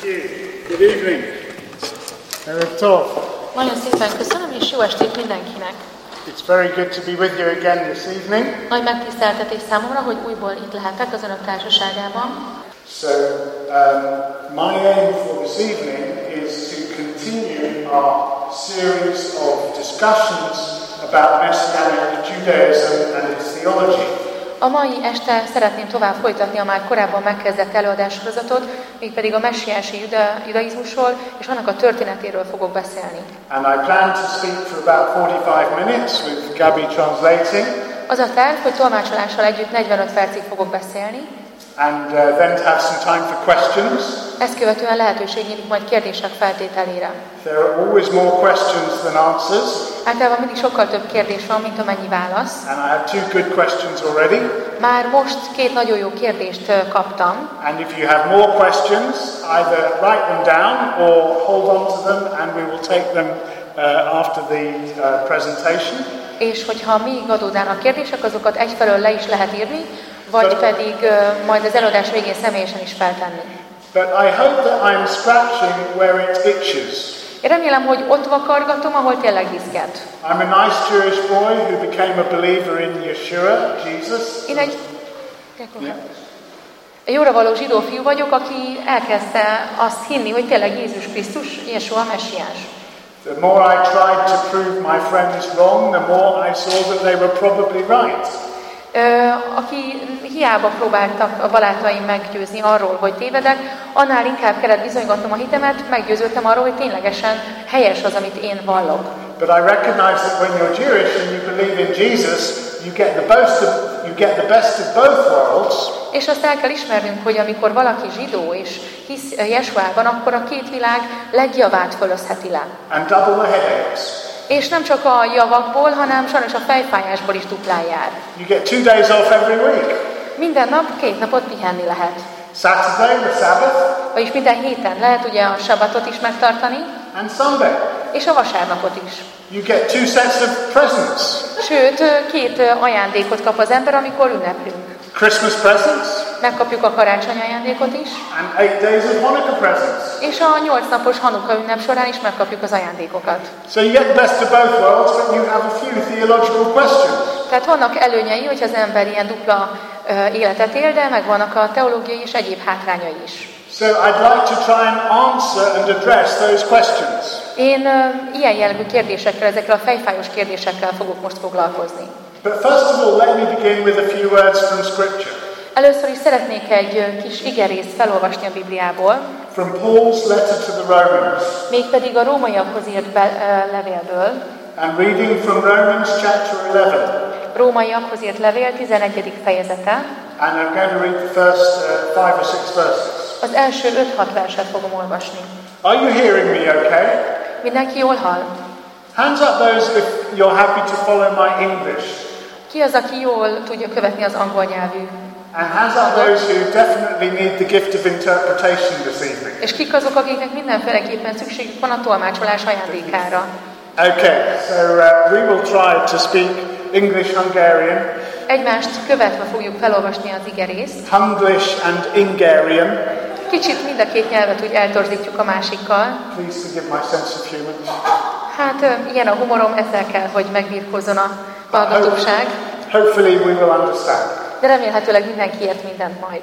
Good evening. Erev Tov. Nagyon szépen köszönöm, és jó estét mindenkinek! It's very good to be with you again this evening. Nagy megtiszteltetés számomra, hogy újból itt lehetek az önök társaságában. So, um, my aim for this evening is to continue our series of discussions about Messianic Judaism and its theology. A mai este szeretném tovább folytatni a már korábban megkezdett előadássorozatot, mégpedig a messiási juda, judaizmusról és annak a történetéről fogok beszélni. And I plan to speak for about 45 minutes with Gabby translating, Az a terv, hogy tolmácsolással együtt 45 percig fogok beszélni, and uh, then to have some time for questions. ezt követően lehetőség nyílik majd kérdések feltételére. There are always more questions than answers, Általában mindig sokkal több kérdés van, mint amennyi válasz. and I have two good questions already. Már most két nagyon jó kérdést kaptam, And if you have more questions, either write them down or hold on to them, and we will take them uh, after the uh, presentation. és hogyha még adódnának kérdések, azokat egyfelől le is lehet írni, vagy pedig ö, majd az előadás végén személyesen is feltenni. But I hope that I'm scratching where it itches. Én remélem, hogy ott vakargatom, ahol tényleg viszket. I'm a nice Jewish boy who became a believer in Yeshua, Jesus. Én egy egy jóra való zsidó fiú vagyok, aki elkezdte azt hinni, hogy tényleg Jézus Krisztus, Jeshua a messiás. The more I tried to prove my friends wrong, the more I saw that they were probably right. Aki hiába próbáltak a barátaim meggyőzni arról, hogy tévedek, annál inkább kellett bizonygatnom a hitemet, meggyőződtem arról, hogy ténylegesen helyes az, amit én vallok. But I recognize that when you're Jewish and you believe in Jesus, you get the best of, you get the best of both worlds. És azt el kell ismernünk, hogy amikor valaki zsidó és hisz Jesuában, akkor a két világ legjavát fölözheti le. and double the headaches. És nem csak a javakból, hanem sajnos a fejfájásból is duplán jár. You get two days off every week. Minden nap két napot pihenni lehet. Saturday, the Sabbath, Vagyis minden héten lehet ugye a sabatot is megtartani, and Sunday. és a vasárnapot is. You get two sets of presents. Sőt, két ajándékot kap az ember, amikor ünneplünk. Christmas presents Megkapjuk a karácsony ajándékot is, and eight days of Hanukkah presents. és a nyolc napos Hanuka ünnep során is megkapjuk az ajándékokat. So you get the best of both worlds, but you have a few theological questions. Tehát vannak előnyei, hogy az ember ilyen dupla ö, életet él, de megvannak a teológiai és egyéb hátrányai is. So I'd like to try and answer and address those questions. Én ö, ilyen jellegű kérdésekkel, ezekkel a fejfájós kérdésekkel fogok most foglalkozni. But first of all, let me begin with a few words from Scripture. Először is szeretnék egy kis igerészt felolvasni a Bibliából, From Paul's letter to the Romans. mégpedig a rómaiakhoz írt be, ö, levélből, I'm reading from Romans chapter 11. rómaiakhoz írt levél 11. fejezete, And I'm going to read the first uh, five or six verses. az első 5-6 verset fogom olvasni. Are you hearing me okay? Mindenki jól hall? Hands up those if you're happy to follow my English. Ki az, aki jól tudja követni az angol nyelvű? And hands up those who definitely need the gift of interpretation this evening. És kik azok, akiknek mindenféleképpen szükségük van a tolmácsolás ajándékára? Okay, so uh, we will try to speak English Hungarian, Egymást követve fogjuk felolvasni az igerészt. Hunglish and Ingarian. Kicsit mind a két nyelvet úgy eltorzítjuk a másikkal. Please forgive my sense of humour. Hát ilyen a humorom, ezzel kell, hogy megbírkozzon a hallgatóság. Hopefully we will understand. De remélhetőleg mindenki ért mindent majd.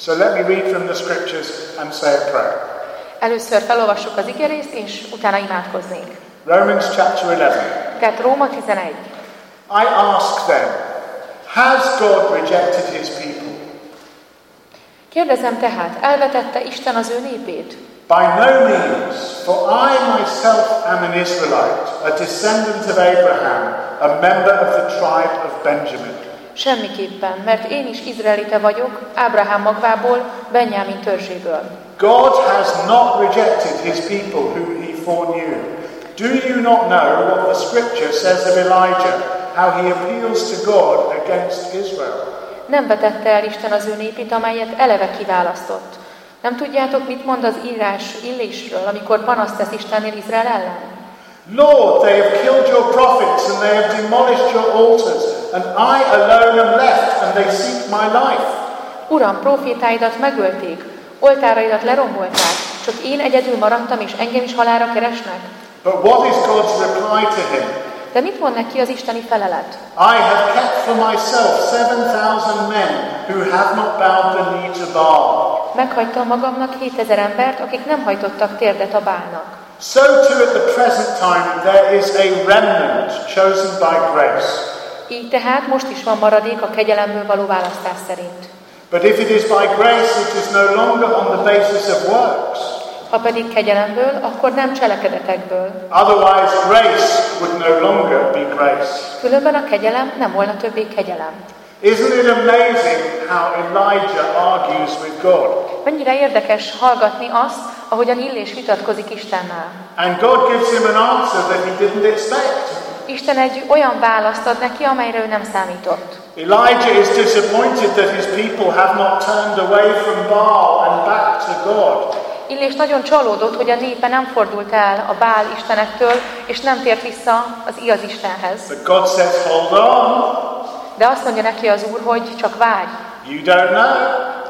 So let me read from the scriptures and say a prayer. Először felolvassuk az igerészt, és utána imádkoznék. Romans chapter 11. Tehát Róma 11. I ask then, has God rejected his people? Kérdezem tehát, elvetette Isten az ő népét? By no means, for I myself am an Israelite, a descendant of Abraham, a member of the tribe of Benjamin. Semmiképpen, mert én is izraelite vagyok, Ábrahám magvából, Benjámin törzséből. God has not rejected his people whom he foreknew. Do you not know what the scripture says of Elijah, how he appeals to God against Israel? Nem vetette el Isten az ő népét, amelyet eleve kiválasztott. Nem tudjátok, mit mond az írás Illésről, amikor panaszt tesz Istennél Izrael ellen? Lord, they have killed your prophets and they have demolished your altars, and I alone am left, and they seek my life. Uram, profétáidat megölték, oltáraidat lerombolták, Csak én egyedül maradtam, és engem is halára keresnek? But what is God's reply to him? De mit mond neki az isteni felelet? I have kept for myself 7,000 men who have not bowed the knee to Baal. Meghagytam magamnak 7000 embert, akik nem hajtottak térdet a bálnak. So too at the present time there is a remnant chosen by grace. Így tehát most is van maradék a kegyelemből való választás szerint. But if it is by grace, it is no longer on the basis of works. Ha pedig kegyelemből, akkor nem cselekedetekből. Otherwise, grace would no longer be grace. Különben a kegyelem nem volna többé kegyelem. Isn't it amazing how Elijah argues with God? Mennyire érdekes hallgatni azt, ahogyan Illés vitatkozik Istennel. And God gives him an answer that he didn't expect. Isten egy olyan választ ad neki, amelyre ő nem számított. Elijah is disappointed that his people have not turned away from Baal and back to God. Illés nagyon csalódott, hogy a népe nem fordult el a Bál istenektől, és nem tért vissza az igaz Istenhez. But God says, hold on, De azt mondja neki az Úr, hogy csak várj. you don't know.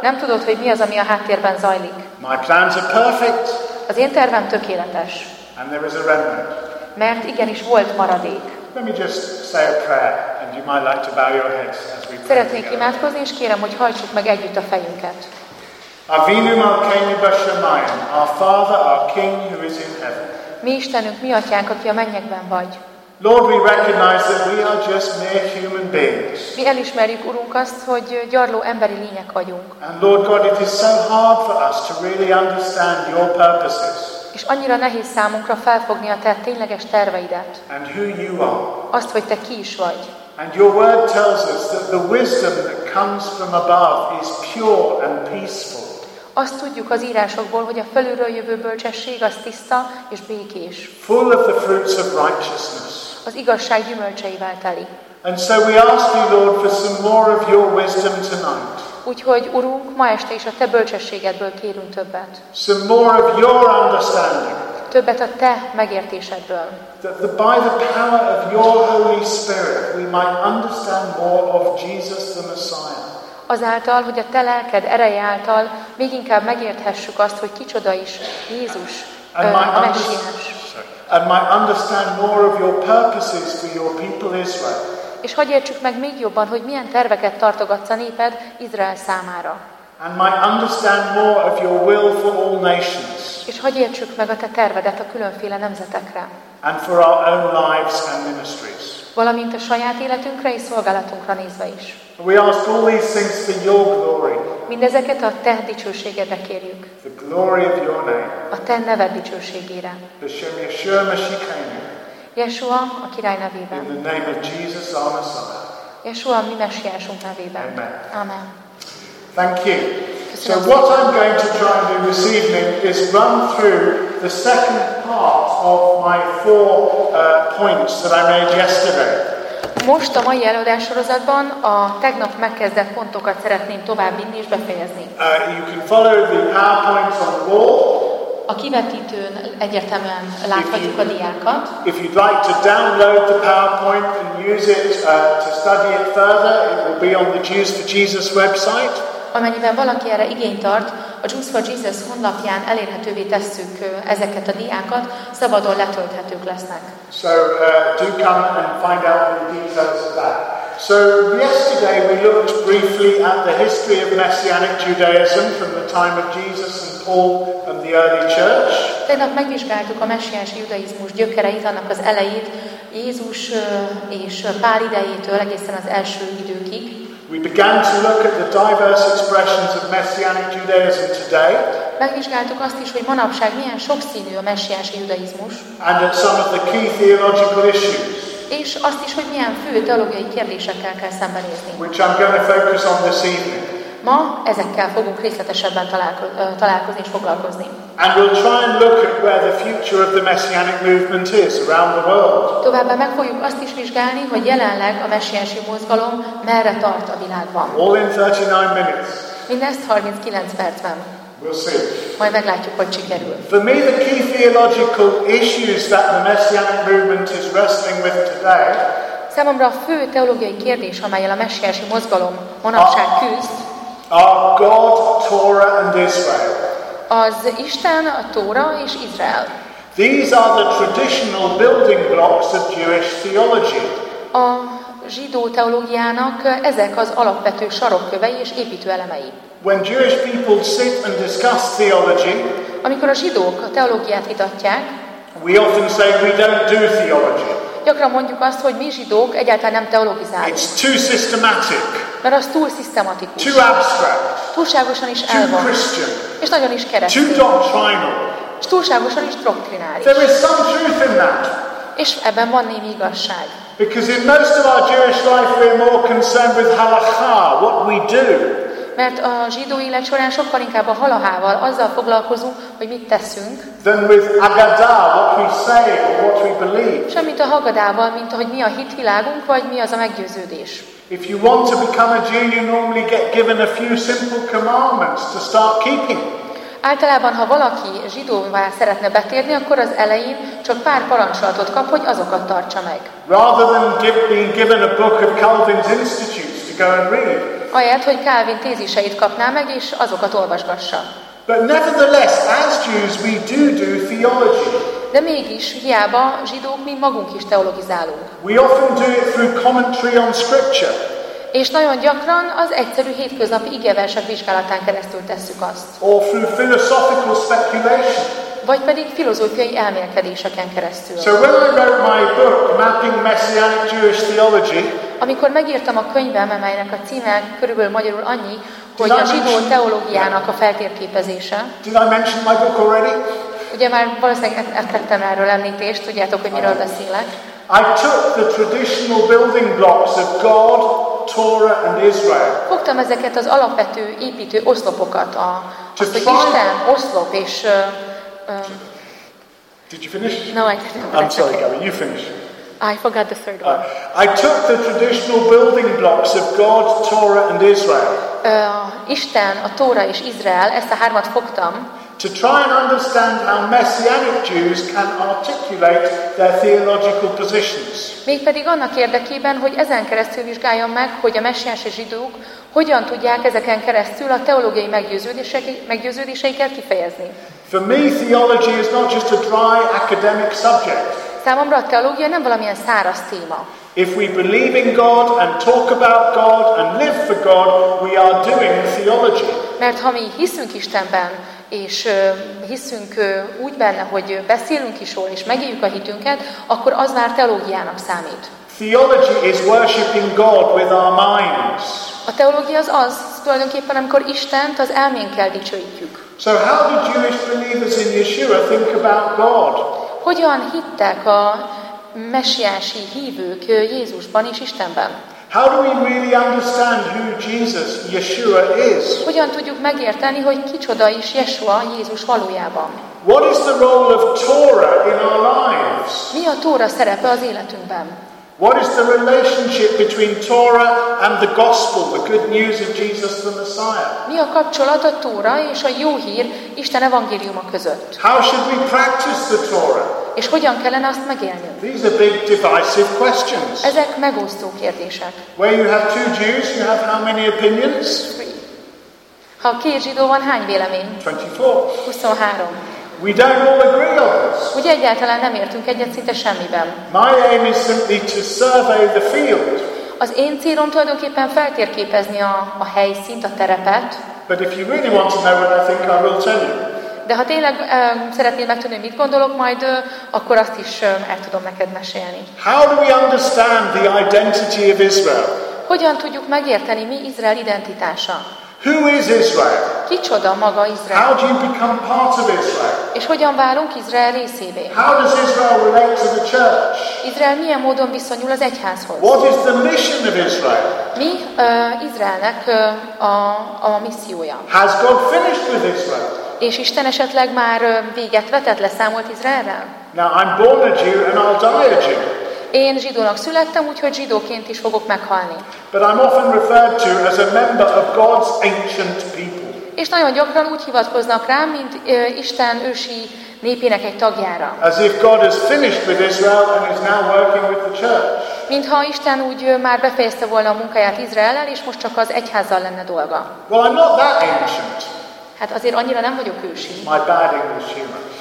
Nem tudod, hogy mi az, ami a háttérben zajlik. My plans are perfect, Az én tervem tökéletes, and there is a remnant. mert igenis volt maradék. Let me just say a prayer, and you might like to bow your heads as we pray Szeretnék imádkozni, és kérem, hogy hajtsuk meg együtt a fejünket. Avinu Malkeinu Bashamayim, our Father, our King who is in heaven. Mi Istenünk, mi atyánk, aki a mennyekben vagy. Lord, we recognize that we are just mere human beings. Mi elismerjük, Urunk, azt, hogy gyarló emberi lények vagyunk. And Lord God, it is so hard for us to really understand your purposes És annyira nehéz számunkra felfogni a te tényleges terveidet. and who you are. Azt, hogy te ki is vagy. And your word tells us that the wisdom that comes from above is pure and peaceful. Azt tudjuk az írásokból, hogy a felülről jövő bölcsesség az tiszta és békés. full of the fruits of righteousness. Az igazság gyümölcseivel teli. And so we ask you, Lord, for some more of your wisdom tonight, Úgyhogy, Urunk, ma este is a Te bölcsességedből kérünk többet. some more of your understanding, Többet a Te megértésedből. that the, by the power of your Holy Spirit we might understand more of Jesus the Messiah. Azáltal, hogy a Te lelked ereje által még inkább megérthessük azt, hogy kicsoda is Jézus, And a messiás. and might understand more of your purposes for your people Israel. És hogy értsük meg még jobban, hogy milyen terveket tartogatsz a néped Izrael számára. And might understand more of your will for all nations És hogy értsük meg a Te tervedet a különféle nemzetekre. and for our own lives and ministries. Valamint a saját életünkre és szolgálatunkra nézve is. We ask all these things for your glory, Mindezeket a Te dicsőségedre kérjük. the glory of your name. A Te neved dicsőségére. Hashem Yeshua Mashikenu, Yeshua a király in nevében. the name of Jesus our Messiah. Yeshua mi messiásunk nevében. Amen. Amen. Thank you. So what I'm going to try and do this evening is run through the second part of my four uh, points that I made yesterday. Most a mai előadássorozatban a tegnap megkezdett pontokat szeretném továbbvinni és befejezni. Uh, you can follow the PowerPoints on the wall. A kivetítőn egyértelműen láthatjuk a diákat. If you'd like to download the PowerPoint and use it uh, to study it further, it will be on the Jews for Jesus website. Amennyiben valaki erre igényt tart, a Jews for Jesus honlapján elérhetővé tesszük ezeket a diákat, szabadon letölthetők lesznek. So uh, do come and find out the details of that. So yesterday we looked briefly at the history of Messianic Judaism from the time of Jesus and Paul and the early church. Tegnap megvizsgáltuk a messiás judaizmus gyökereit, annak az elejét, Jézus és Pál idejétől egészen az első időkig. We began to look at the diverse expressions of Messianic Judaism today Megvizsgáltuk azt is, hogy manapság milyen sokszínű a messiási judaizmus, and at some of the key theological issues, és azt is, hogy milyen fő teológiai kérdésekkel kell szembenézni. which I'm going to focus on this evening. Ma ezekkel fogunk részletesebben találkozni és foglalkozni. And we'll try and look at where the future of the Messianic movement is around the world. Továbbá meg fogjuk azt is vizsgálni, hogy jelenleg a messiási mozgalom merre tart a világban. All in 39 minutes. Mindezt 39 percben. We'll see. Majd meglátjuk, hogy sikerül. For me, the key theological issues that the Messianic movement is wrestling with today Számomra a fő teológiai kérdés, amelyel a messiási mozgalom manapság küzd, are God, Torah, and Israel. Az Isten, a Tóra és Izrael. These are the traditional building blocks of Jewish theology. A zsidó teológiának ezek az alapvető sarokkövei és építőelemei. When Jewish people sit and discuss theology, Amikor a zsidók a teológiát vitatják, we often say we don't do theology. gyakran mondjuk azt, hogy mi zsidók egyáltalán nem teologizálunk, It's too systematic, mert az túl szisztematikus, too abstract, túlságosan is too elvan, Christian, és nagyon is too keresztény, doctrinal. és túlságosan is doktrinális. There is some truth in that. És ebben van némi igazság. Because in most of our Jewish life, we're more concerned with halakha, what we do, Mert a zsidó élet során sokkal inkább a halahával, azzal foglalkozunk, hogy mit teszünk, than with agadah, what we say or what we believe. semmint a hagadával, mint hogy mi a hitvilágunk, vagy mi az a meggyőződés. If you want to become a Jew, you normally get given a few simple commandments to start keeping. Általában, ha valaki zsidóvá szeretne betérni, akkor az elején csak pár parancsolatot kap, hogy azokat tartsa meg. Rather than give, being given a book of Calvin's Institutes to go and read. Ahelyett, hogy Calvin téziseit kapná meg, és azokat olvasgassa. But nevertheless, as Jews, we do do theology. De mégis, hiába zsidók, mi magunk is teologizálunk. We often do it through commentary on Scripture. És nagyon gyakran az egyszerű hétköznapi igeversek vizsgálatán keresztül tesszük azt. or through philosophical speculation. Vagy pedig filozófiai elmélkedéseken keresztül. So when I wrote my book, Mapping Messianic Jewish Theology, Amikor megírtam a könyvem, amelynek a címe körülbelül magyarul annyi, hogy a zsidó teológiának a feltérképezése, did I mention my book already? ugye már valószínűleg e- tettem erről említést, tudjátok, hogy miről beszélek. I took the traditional building blocks of God, Torah, and Israel Fogtam ezeket az alapvető építő oszlopokat, a, azt, hogy Isten, oszlop és... ö, Did you finish? no, I didn't. I'm sorry, okay. Gary, you finish. I forgot the third one. Uh, I took the traditional building blocks of God, Torah, and Israel Ö, Isten, a Tóra és Izrael, ezt a hármat fogtam, to try and understand how Messianic Jews can articulate their theological positions. Mégpedig annak érdekében, hogy ezen keresztül vizsgáljam meg, hogy a messiási zsidók hogyan tudják ezeken keresztül a teológiai meggyőződéseiket kifejezni. For me, theology is not just a dry academic subject. Számomra a teológia nem valamilyen száraz téma. If we believe in God and talk about God and live for God, we are doing theology. Mert ha mi hiszünk Istenben, és hiszünk úgy benne, hogy beszélünk is róla, és megéljük a hitünket, akkor az már teológiának számít. Theology is worshipping God with our minds. A teológia az az tulajdonképpen, amikor Istent az elménkkel dicsőítjük. So, how do Jewish believers in Yeshua think about God? Hogyan hittek a messiási hívők Jézusban és Istenben? How do we really understand who Jesus, Yeshua, is? Hogyan tudjuk megérteni, hogy kicsoda is Yeshua, Jézus valójában? What is the role of Torah in our lives? Mi a Tóra szerepe az életünkben? What is the relationship between Torah and the gospel, the good news of Jesus the Messiah? Mi a kapcsolat a Tóra és a jó hír Isten evangéliuma között? How should we practice the Torah? És hogyan kellene azt megélnünk? These are big divisive questions. Ezek megosztó kérdések. Where you have two Jews, you have how many opinions? Ha két zsidó van, hány vélemény? 24. 23. We don't all agree on this. Ugye egyáltalán nem értünk egyet szinte semmiben. My aim is simply to survey the field. Az én célom tulajdonképpen feltérképezni a, a helyszínt, a terepet, But if you really want to know what I think, I will tell you. de ha tényleg ö, szeretnéd megtudni, mit gondolok, majd ö, akkor azt is ö, el tudom neked mesélni. How do we understand the identity of Israel? Hogyan tudjuk megérteni, mi Izrael identitása? Who is Israel? Kicsoda maga Izrael? How do you become part of Israel? És hogyan válunk Izrael részévé? How does Israel relate to the church? Izrael milyen módon viszonyul az egyházhoz? What is the mission of Israel? Mi ö, Izraelnek ö, a, a missziója? Has God finished with Israel? És Isten esetleg már ö, véget vetett, leszámolt Izraelrel? Now, I'm born a Jew and I'll die a Jew. Én zsidónak születtem, úgyhogy zsidóként is fogok meghalni. But I'm often referred to as a member of God's ancient people. És nagyon gyakran úgy hivatkoznak rám, mint ö, Isten ősi népének egy tagjára. As if God has finished with Israel and is now working with the church. Mintha Isten úgy már befejezte volna a munkáját Izraellel, és most csak az egyházzal lenne dolga. Well, I'm not that ancient. Hát azért annyira nem vagyok ősi. My bad English humor.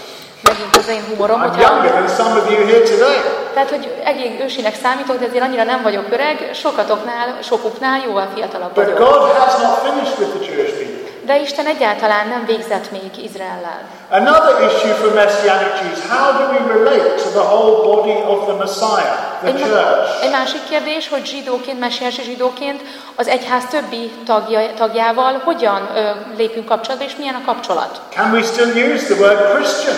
Megint az én humorom, I'm hogyha... younger than some of you here today. Tehát, hogy elég ősinek számítok, de azért annyira nem vagyok öreg, sokatoknál, sokuknál jóval fiatalabb But vagyok. God has not finished with the Jewish people. De Isten egyáltalán nem végzett még Izraellel. Another issue for Messianic Jews how do we relate to the whole body of the Messiah, the Egy, church? egy másik kérdés, hogy zsidóként, messiási zsidóként az egyház többi tagja, tagjával hogyan ö, lépünk kapcsolatba, és milyen a kapcsolat? Can we still use the word Christian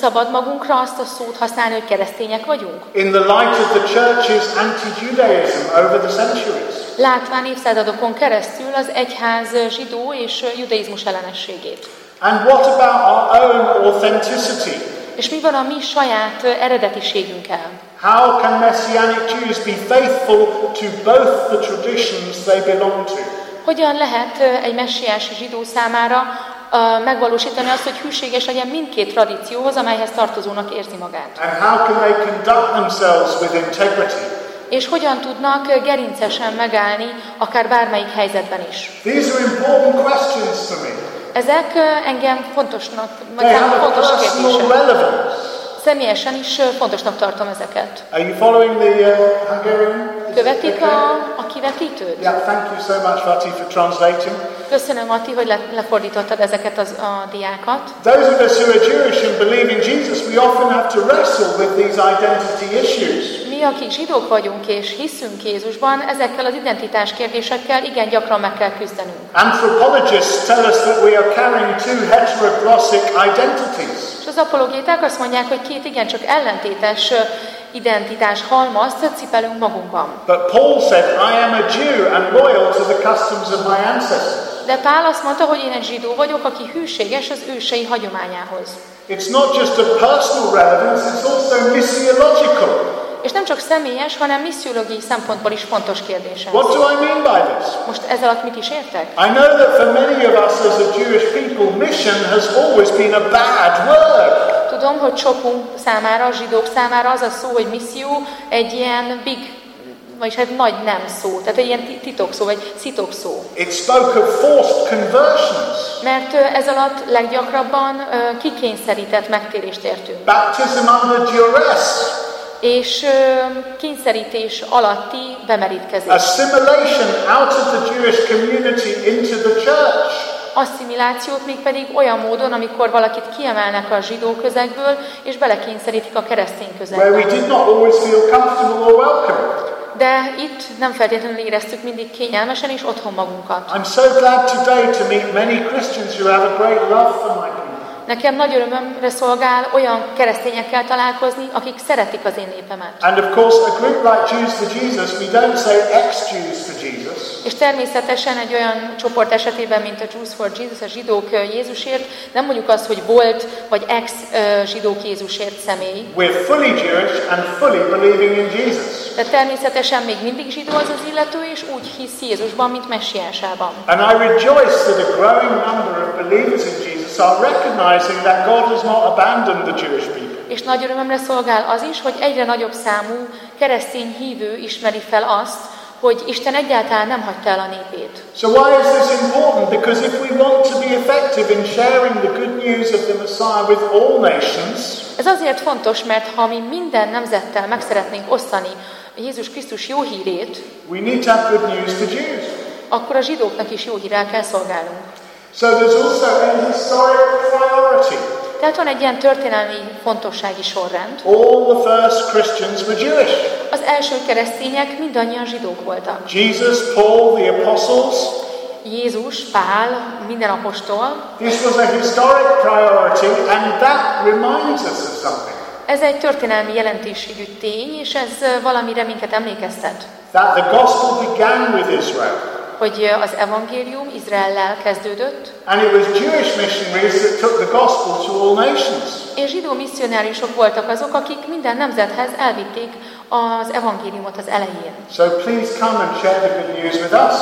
Szabad magunkra azt a szót használni, hogy keresztények vagyunk? in the light of the church's anti-Judaism over the centuries? Látván évszázadokon keresztül az egyház zsidó és judaizmus ellenességét. And what about our own authenticity? És mi van a mi saját eredetiségünkkel? How can Messianic Jews be faithful to both the traditions they belong to? Hogyan lehet egy messiási zsidó számára megvalósítani azt, hogy hűséges legyen mindkét tradícióhoz, amelyhez tartozónak érzi magát? And how can they conduct themselves with integrity? És hogyan tudnak gerincesen megállni, akár bármelyik helyzetben is? These are important questions for me. Ezek engem fontosnak, vagy fontos kérdések. Személyesen is fontosnak tartom ezeket. Are you following the uh, Hungarian? Követik a, a kivetítőt? Yeah, thank you so much, Vati, for translating. Köszönöm, Ati, hogy le, lefordítottad ezeket az, a diákat. Those of us who are Jewish and believe in Jesus, we often have to wrestle with these identity issues. Mi, akik zsidók vagyunk és hiszünk Jézusban, ezekkel az identitás kérdésekkel igen gyakran meg kell küzdenünk. Anthropologists tell us that we are carrying two heteroglossic identities. És az apologéták azt mondják, hogy két igencsak ellentétes identitás halmazt cipelünk magunkban. But Paul said, I am a Jew and loyal to the customs of my ancestors. De Pál azt mondta, hogy én egy zsidó vagyok, aki hűséges az ősei hagyományához. It's not just a personal relevance, it's also missiological. És nem csak személyes, hanem missziológiai szempontból is fontos kérdés ez. What do I mean by this? Most ez alatt mit is értek? I know that for many of us as a Jewish people, mission has always been a bad word. Tudom, hogy sokunk számára, a zsidók számára az a szó, hogy misszió egy ilyen big, vagyis hát nagy nem szó, tehát egy ilyen ti- titokszó, vagy szitokszó. It spoke of forced conversions, Mert ez alatt leggyakrabban kikényszerített megtérést értünk. baptism under duress, És kényszerítés alatti bemerítkezés. assimilation out of the Jewish community into the church. Asszimilációt mégpedig olyan módon, amikor valakit kiemelnek a zsidó közegből, és belekényszerítik a keresztény where we közegbe. did not always feel comfortable or welcome. De itt nem feltétlenül éreztük mindig kényelmesen és otthon magunkat. I'm so glad today to meet many Christians who have a great love for my people. Nekem nagy örömömre szolgál olyan keresztényekkel találkozni, akik szeretik az én népemet. And of course, a group like Jews for Jesus, we don't say ex-Jews for Jesus. És természetesen egy olyan csoport esetében, mint a Jews for Jesus, a zsidók Jézusért, nem mondjuk azt, hogy volt vagy ex-zsidók Jézusért személy, We're fully Jewish and fully believing in Jesus. de természetesen még mindig zsidó az az illető, és úgy hisz Jézusban, mint messiásában. And I rejoice that a growing number of believers in Jesus are recognizing that God has not abandoned the Jewish people. És nagy örömömre szolgál az is, hogy egyre nagyobb számú keresztény hívő ismeri fel azt, hogy Isten egyáltalán nem hagyta el a népét. So why is this important? Because if we want to be effective in sharing the good news of the Messiah with all nations, Ez azért fontos, mert ha mi minden nemzettel meg szeretnénk osztani Jézus Krisztus jó hírét, we need to have good news for Jews. akkor a zsidóknak is jó hírrel kell szolgálnunk. So there's also a historic priority. Tehát van egy ilyen történelmi fontossági sorrend. All the first Christians were Jewish. Az első keresztények mindannyian zsidók voltak. Jesus, Paul, the apostles. Jézus, Pál, minden apostol. This was a historic priority, and that reminds us of something. Ez egy történelmi jelentőségű tény, és ez valamire minket emlékeztet. That the gospel began with Israel. Hogy az evangélium Izraellel kezdődött, And it was Jewish missionaries that took the gospel to all nations. és zsidó misszionáriusok voltak azok, akik minden nemzethez elvitték az evangéliumot az elején. So please come and share the good news with us.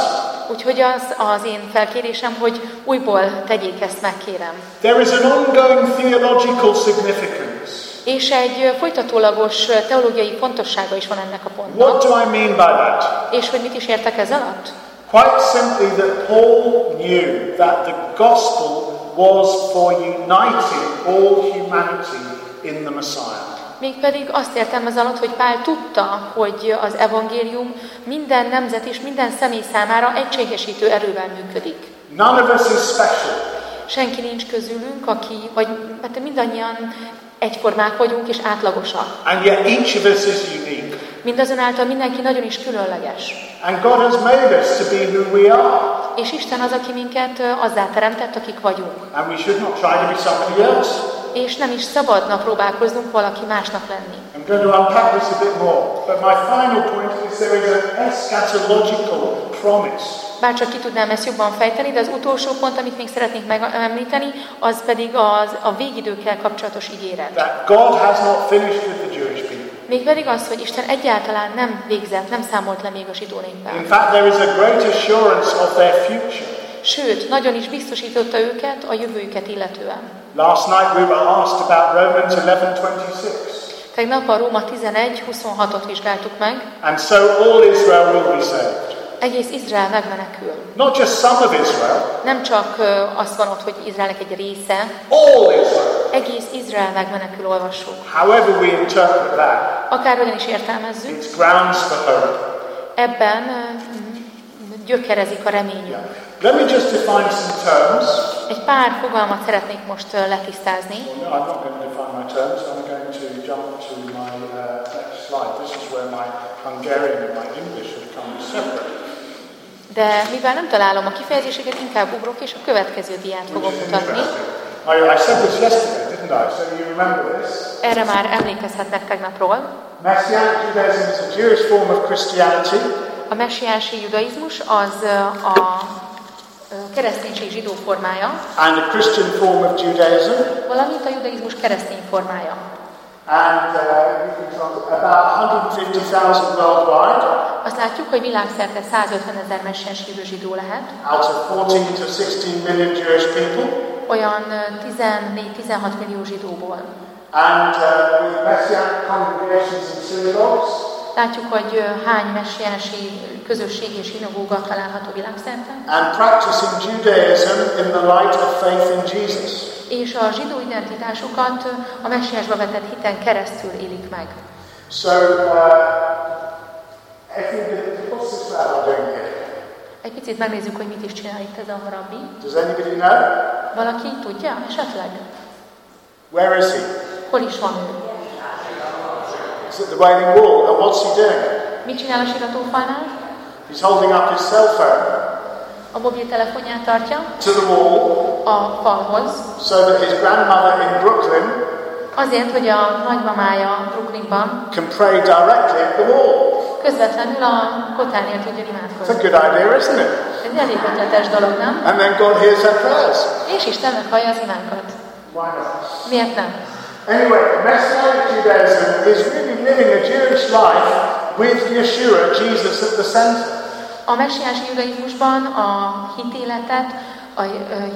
Úgyhogy az, az én felkérésem, hogy újból tegyék ezt meg, kérem. There is an ongoing theological significance. És egy folytatólagos teológiai fontossága is van ennek a pontnak. What do I mean by that? És hogy mit is értek ez alatt? Quite simply, that Paul knew that the gospel was for uniting all humanity in the Messiah. Mégpedig azt értem az alatt, hogy Pál tudta, hogy az evangélium minden nemzet és minden személy számára egységesítő erővel működik. None of us is special. Senki nincs közülünk, aki, vagy mert mindannyian egyformák vagyunk és átlagosak. And yet each of us is unique. Mindazonáltal mindenki nagyon is különleges. And God has made us to be who we are. És Isten az, aki minket azzá teremtett, akik vagyunk. And we should not try to be somebody else. És nem is szabadna próbálkoznunk valaki másnak lenni. I'm going to unpack this a bit more. But my final point is there is an eschatological promise. Bár csak ki tudnám ezt jobban fejteni, de az utolsó pont, amit még szeretnék megemlíteni, az pedig az, a végidőkkel kapcsolatos ígéret. That God has not finished with the Jewish people. Mégpedig az, hogy Isten egyáltalán nem végzett, nem számolt le még a zsidó In néppel. fact, there is a great assurance of their future. Sőt, nagyon is biztosította őket a jövőjüket illetően. Last night we were asked about Romans 11:26. Tegnap a Róma 11.26-ot vizsgáltuk meg. And so all Israel will be saved. Egész Izrael megmenekül. Not just some of Israel, Nem csak az van ott, hogy Izraelnek egy része, all Israel. egész Izrael megmenekül, olvassuk. However we interpret that, Akárhogyan is értelmezzük, it's grounds for hope. ebben gyökerezik a reményünk. Let me just define some terms. Egy pár fogalmat szeretnék most letisztázni. Well, no, I'm not going to define my terms. I'm going to jump to my uh, next slide. This is where my Hungarian and my English have come separate. De mivel nem találom a kifejezéseket, inkább ugrok, és a következő diát fogom mutatni. interesting. I, I said this yesterday, didn't I? So you remember this. Erre már emlékezhetnek tegnapról. Messianic Judaism is a Jewish form of Christianity. A messiánsi judaizmus az a kereszténység zsidó formája, and a Christian form of Judaism, valamint a judaizmus keresztény formája. And uh, about 150,000 worldwide, Azt látjuk, hogy világszerte 150 ezer messiáns hívő zsidó lehet, out of 14 to 16 million Jewish people, olyan ö, 14-16 millió zsidóból. and uh, with messianic congregations and synagogues, Látjuk, hogy hány messiánsi közösség és sinagóga található világszerte, and practicing Judaism in the light of faith in Jesus. és a zsidó identitásukat a messiásba vetett hiten keresztül élik meg. So, uh, did, what's this rabbi doing here? Egy picit megnézzük, hogy mit is csinál itt ez a rabbi. Does anybody know? Valaki tudja esetleg? Where is he? Hol is van ő? He's at the Wailing Wall, and what's he doing? Mit csinál a siratófánál? He's holding up his cell phone A mobiltelefonját tartja to the wall a falhoz, so that his grandmother in Brooklyn azért, hogy a nagymamája Brooklynban can pray directly at the wall. közvetlenül a kotárnél tudjon It's a imádkozni. good idea, isn't it? Egy elég ötletes dolog, nem? And then God hears her prayers. És Isten meghallja az imánkat. Why not? Miért nem? Anyway, Messianic Judaism is really living a Jewish life with Yeshua, Jesus, at the center. A messiási judaizmusban a hitéletet, a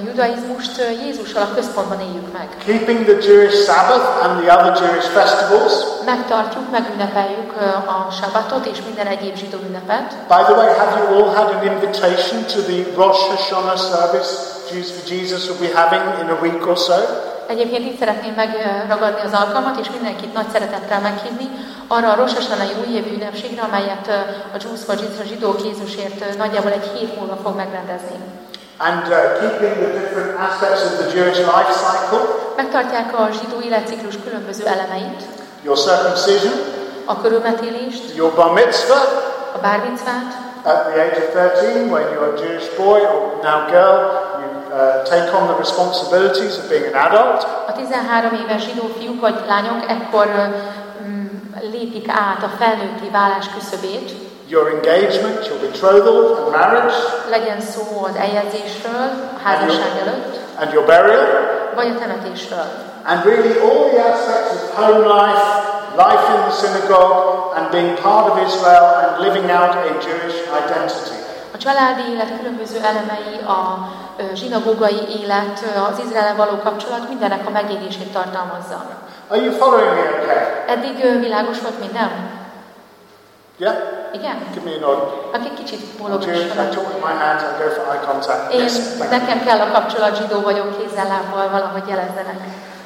judaizmust Jézussal a központban éljük meg. Keeping the Jewish Sabbath and the other Jewish festivals. Megtartjuk, megünnepeljük a sabbatot és minden egyéb zsidó ünnepet. By the way, have you all had an invitation to the Rosh Hashanah service Jews for Jesus will be having in a week or so? Egyébként itt szeretném megragadni az alkalmat, és mindenkit nagy szeretettel meghívni arra a Rosh Hashanah-i újévi ünnepségre, amelyet a Jews for Jesus, a zsidók Jézusért nagyjából egy hét múlva fog megrendezni. And uh, keeping the different aspects of the Jewish life cycle, Megtartják a zsidó életciklus különböző elemeit, your circumcision, a körülmetélést, your bar mitzvah a bármincvát, at the age of 13 when you're a Jewish boy or now girl, uh, take on the responsibilities of being an adult. A 13 éves zsidó fiúk vagy lányok ekkor mm, lépik át a felnőtti válás küszöbét, Your engagement, your betrothal and marriage, legyen szó az eljegyzésről, a házasság előtt, and your burial, vagy a temetésről. and really all the aspects of home life, life in the synagogue, and being part of Israel and living out a Jewish identity. Családi élet különböző elemei, a zsinagógai élet, az Izrael való kapcsolat mindennek a megélését tartalmazza. Are you following me okay? Eddig világos volt minden? Yeah? Igen? Give me a nod. Akik kicsit contact. Én, Yes, nekem kell a kapcsolat, zsidó vagyok, kézzel, lábbal valahogy jelezzenek.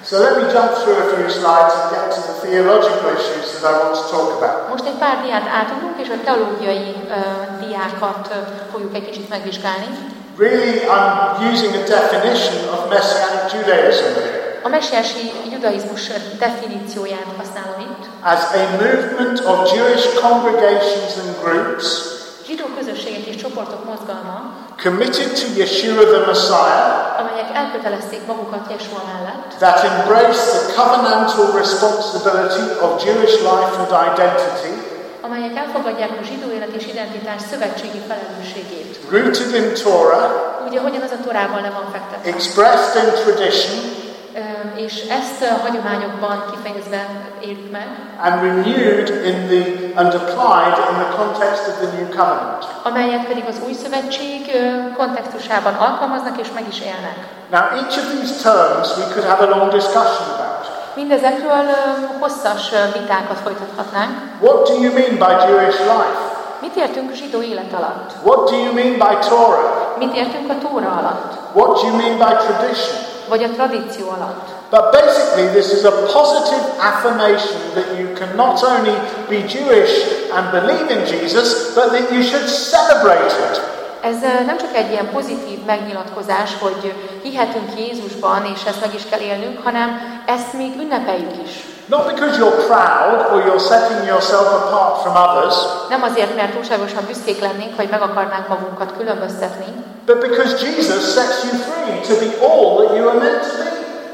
So let me jump through a few slides and get to the theological issues that I want to talk about. Most egy pár diát átugrunk, és a teológiai uh, diákat uh, fogjuk egy kicsit megvizsgálni. Really, I'm using a definition of Messianic Judaism here A messiási judaizmus definícióját használom itt. as a movement of Jewish congregations and groups Zsidó közösségek és csoportok mozgalma, committed to Yeshua the Messiah amelyek elkötelezték magukat Jesua mellett, that embrace the covenantal responsibility of Jewish life and identity, amelyek elfogadják a zsidó élet és identitás szövetségi felelősségét. rooted in Torah, Úgy, ahogyan az a Torában le van fektetve. expressed in tradition, És ezt a hagyományokban kifejezve élik meg, and renewed in the and applied in the context of the new covenant. amelyet pedig az új szövetség kontextusában alkalmaznak és meg is élnek. Now, each of these terms we could have a long discussion about. Mindezekről hosszas vitákat folytathatnánk. What do you mean by Jewish life? Mit értünk zsidó élet alatt? What do you mean by Torah? Mit értünk a Tóra alatt? What do you mean by tradition? Vagy a tradíció alatt? But basically, this is a positive affirmation that you can not only be Jewish and believe in Jesus, but that you should celebrate it. Ez nem csak egy ilyen pozitív megnyilatkozás, hogy hihetünk Jézusban, és ezt meg is kell élnünk, hanem ezt még ünnepeljük is. Not because you're proud or you're setting yourself apart from others, Nem azért, mert túlságosan büszkék lennénk, vagy meg akarnánk magunkat különböztetni, but because Jesus sets you free to be all that you are meant to be.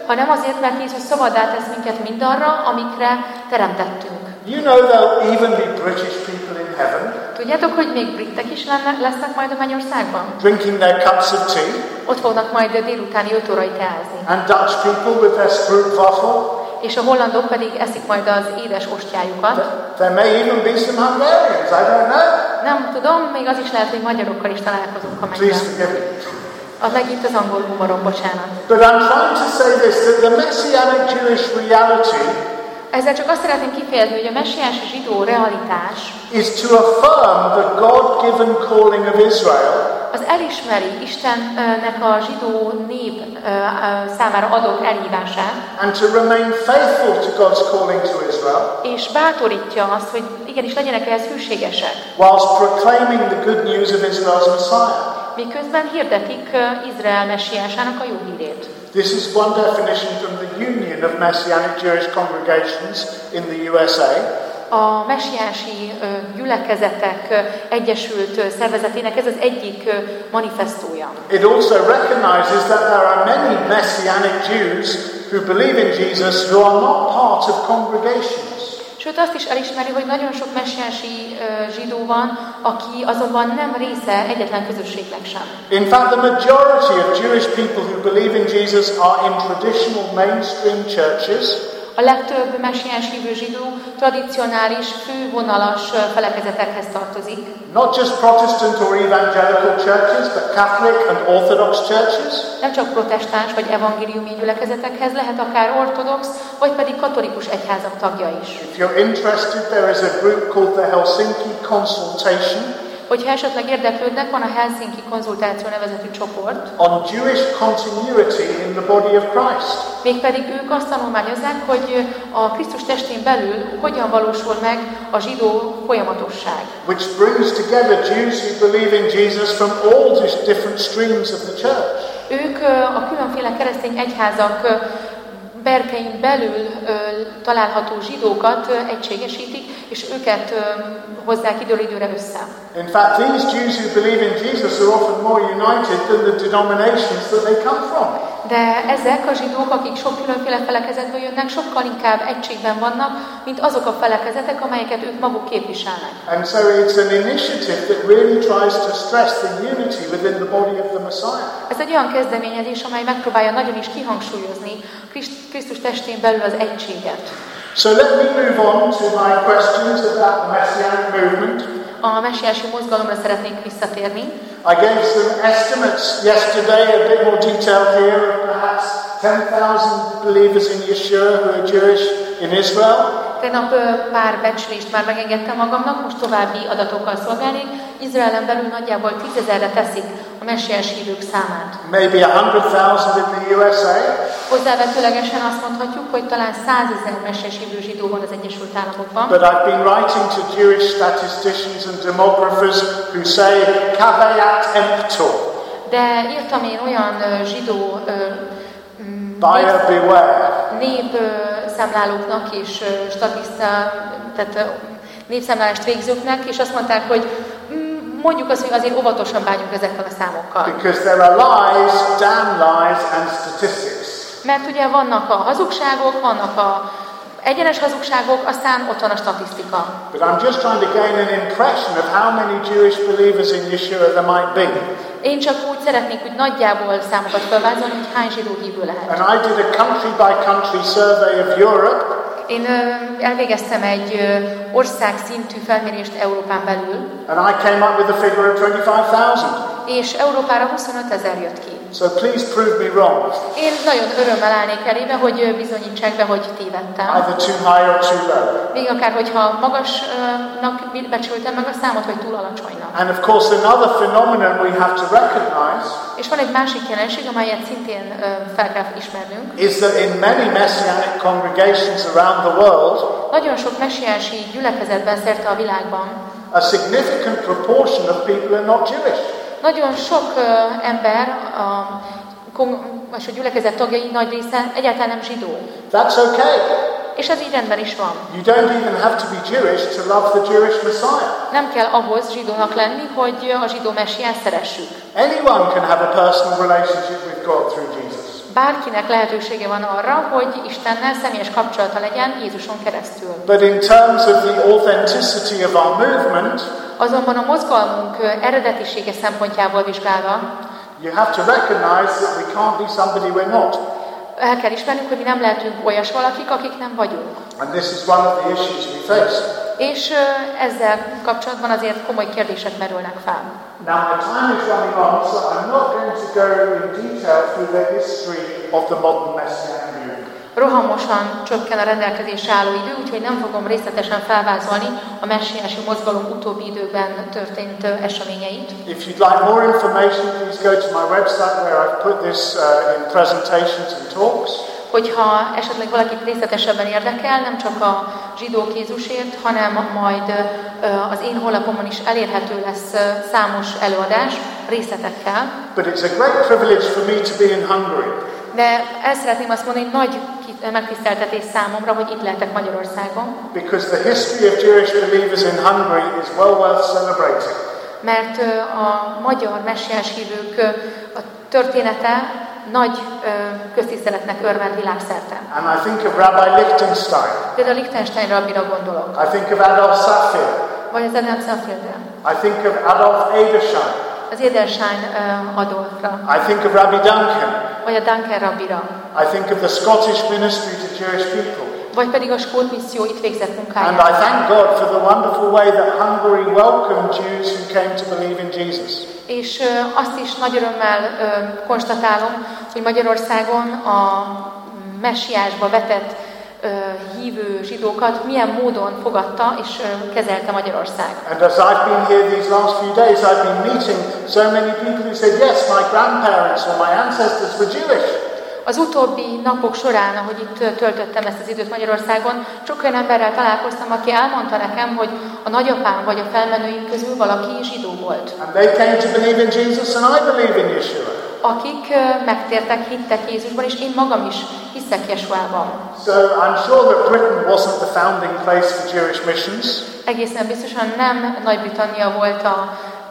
hanem azért, mert Jézus szabaddá tesz minket mindarra, amikre teremtettünk. You know there'll even be British people in heaven Tudjátok, hogy még britek is lenne, lesznek majd a mennyországban? drinking their cups of tea, Ott fognak majd délutáni 5 órai teázni. and Dutch people with their sprookwaffel. És a hollandok pedig eszik majd az édes ostjájukat. There may even be some Hungarians, I don't know. Nem tudom, még az is lehet, hogy magyarokkal is találkozunk, ha Please menjen. forgive me. Az megint az angol humorom, bocsánat. But I'm trying to say this that the messianic Jewish reality Ezzel csak azt szeretném kifejezni, hogy a messiás zsidó realitás is to affirm the God given calling of Israel az elismeri Istennek a zsidó nép számára adott elhívását, and to remain faithful to God's calling to Israel és bátorítja azt, hogy igenis legyenek ehhez hűségesek, whilst proclaiming the good news of Israel's Messiah. miközben hirdetik Izrael messiásának a jó hírét. This is one definition from the Union of Messianic Jewish Congregations in the USA. A messiási gyülekezetek egyesült szervezetének ez az egyik manifestója. It also recognizes that there are many Messianic Jews who believe in Jesus who are not part of congregations. Sőt, azt is elismeri, hogy nagyon sok messiási zsidó van, aki azonban nem része egyetlen közösségnek sem. In fact, the majority of Jewish people who believe in Jesus are in traditional mainstream churches, A legtöbb messiás hívő zsidó tradicionális, fővonalas felekezetekhez tartozik. not just Protestant or evangelical churches, but Catholic and Orthodox churches. Nem csak protestáns vagy evangéliumi gyülekezetekhez, lehet akár ortodox, vagy pedig katolikus egyházak tagja is. If you're interested, there is a group called the Helsinki Consultation Hogyha esetleg érdeklődnek, van a Helsinki konzultáció nevezetű csoport, on Jewish continuity in the body of Christ. mégpedig ők azt tanulmányozzák, hogy a Krisztus testén belül hogyan valósul meg a zsidó folyamatosság. which brings together Jews who believe in Jesus from all these different streams of the church. Ők a különféle keresztény egyházak berkein belül ö, található zsidókat ö, egységesítik, és őket ö, hozzák időről időre össze. In fact, these Jews who believe in Jesus are often more united than the denominations that they come from. De ezek a zsidók, akik sok különféle felekezetből jönnek, sokkal inkább egységben vannak, mint azok a felekezetek, amelyeket ők maguk képviselnek. And so it's an initiative that really tries to stress the unity within the body of the Messiah. Ez egy olyan kezdeményezés, amely megpróbálja nagyon is kihangsúlyozni Kriszt- Krisztus testén belül az egységet. So let me move on to my questions about the Messianic movement. A messiási mozgalomra szeretnék visszatérni. I gave some estimates yesterday, a bit more detail here, of perhaps 10,000 believers in Yeshua who are Jewish in Israel. Tegnap pár becslést már megengedtem magamnak, most további adatokkal szolgálnék. Izraelen belül nagyjából tízezerre teszik a messiás hívők számát. Maybe 100,000 in the USA. Hozzávetőlegesen azt mondhatjuk, hogy talán százezer messiás hívő zsidó van az Egyesült Államokban. But I've been writing to Jewish statisticians and demographers who say, Kaveat emptor, De írtam én olyan zsidó mm, buyer beware. nép számlálóknak és statiszta, tehát népszámlálást végzőknek, és azt mondták, hogy mondjuk azt, hogy azért óvatosan bánjunk ezekkel a számokkal. Because there are lies, damn lies, and statistics. Mert ugye vannak a hazugságok, vannak a egyenes hazugságok, aztán ott van a statisztika. But I'm just trying to gain an impression of how many Jewish believers in Yeshua there might be. Én csak úgy szeretnék úgy nagyjából számokat felvázolni, hogy hány zsidó hívő lehet. And I did a country by country survey of Europe, Én elvégeztem egy ö, ország szintű felmérést Európán belül, and I came up with a figure of 25,000. és Európára 25 ezer jött ki. So please prove me wrong, Én nagyon örömmel állnék elébe, hogy bizonyítsák be, hogy tévedtem. either too high or too low. Még akár, hogyha magasnak becsültem meg a számot, vagy túl alacsonynak. And of course, another phenomenon we have to recognize És van egy másik jelenség, amelyet szintén fel kell ismernünk. is that in many messianic congregations around the world, Nagyon sok messiási gyülekezetben szerte a világban a significant proportion of people are not Jewish. Nagyon sok ember, a, és a gyülekezet tagjai nagy része egyáltalán nem zsidó. That's okay. És ez így rendben is van. You don't even have to be Jewish to love the Jewish Messiah. Nem kell ahhoz zsidónak lenni, hogy a zsidó messiát szeressük. Anyone can have a personal relationship with God through Jesus. Bárkinek lehetősége van arra, hogy Istennel személyes kapcsolata legyen Jézuson keresztül. But in terms of the authenticity of our movement, Azonban a mozgalmunk eredetisége szempontjából vizsgálva, you have to recognize that we can't be somebody we're not. el kell ismernünk, hogy mi nem lehetünk olyas valakik, akik nem vagyunk. And this is one of the issues we face. És ezzel kapcsolatban azért komoly kérdések merülnek fel. Now, my time is running on, so I'm not going to go in detail through the history of the modern Messianic. Rohamosan csökken a rendelkezésre álló idő, úgyhogy nem fogom részletesen felvázolni a messiási mozgalom utóbbi időben történt eseményeit. If you'd like more information, please go to my website where I've put this uh, in presentations and talks. Hogyha esetleg valakit részletesebben érdekel, nem csak a zsidó Jézusért, hanem majd ö, az én honlapomon is elérhető lesz ö, számos előadás részletekkel. But it's a great privilege for me to be in Hungary. De el szeretném azt mondani, hogy nagy megtiszteltetés számomra, hogy itt lehetek Magyarországon, Because the history of Jewish believers in Hungary is well worth celebrating. mert a magyar messiás hívők a története nagy köztiszteletnek örvend világszerte. And I think of Rabbi Lichtenstein. Például Liechtenstein rabbira gondolok, I think of Adolf Safir. vagy az Adam Sanfieldre, I think of Adolf Edersheim. az Ederschein ö, Adolfra, I think of Rabbi Duncan. Vagy a Duncan rabbira, I think of the Scottish ministry to Jewish people. vagy pedig a skót misszió itt végzett And I munkáját. thank God for the wonderful way that Hungary welcomed Jews who came to believe in Jesus. És azt is nagy örömmel konstatálom, hogy Magyarországon a messiásba vetett hívő zsidókat milyen módon fogadta és kezelte Magyarország. And as I've been here these last few days, I've been meeting so many people who said, yes, my grandparents or my ancestors were Jewish. Az utóbbi napok során, ahogy itt töltöttem ezt az időt Magyarországon, sok olyan emberrel találkoztam, aki elmondta nekem, hogy a nagyapám vagy a felmenőink közül valaki zsidó volt, And they came to believe in Jesus, and I believe in Yeshua. Akik megtértek, hittek Jézusban, és én magam is hiszek Jesuában. So I'm sure that Britain wasn't the founding place for Jewish missions, Egészen biztosan nem Nagy-Britannia volt a,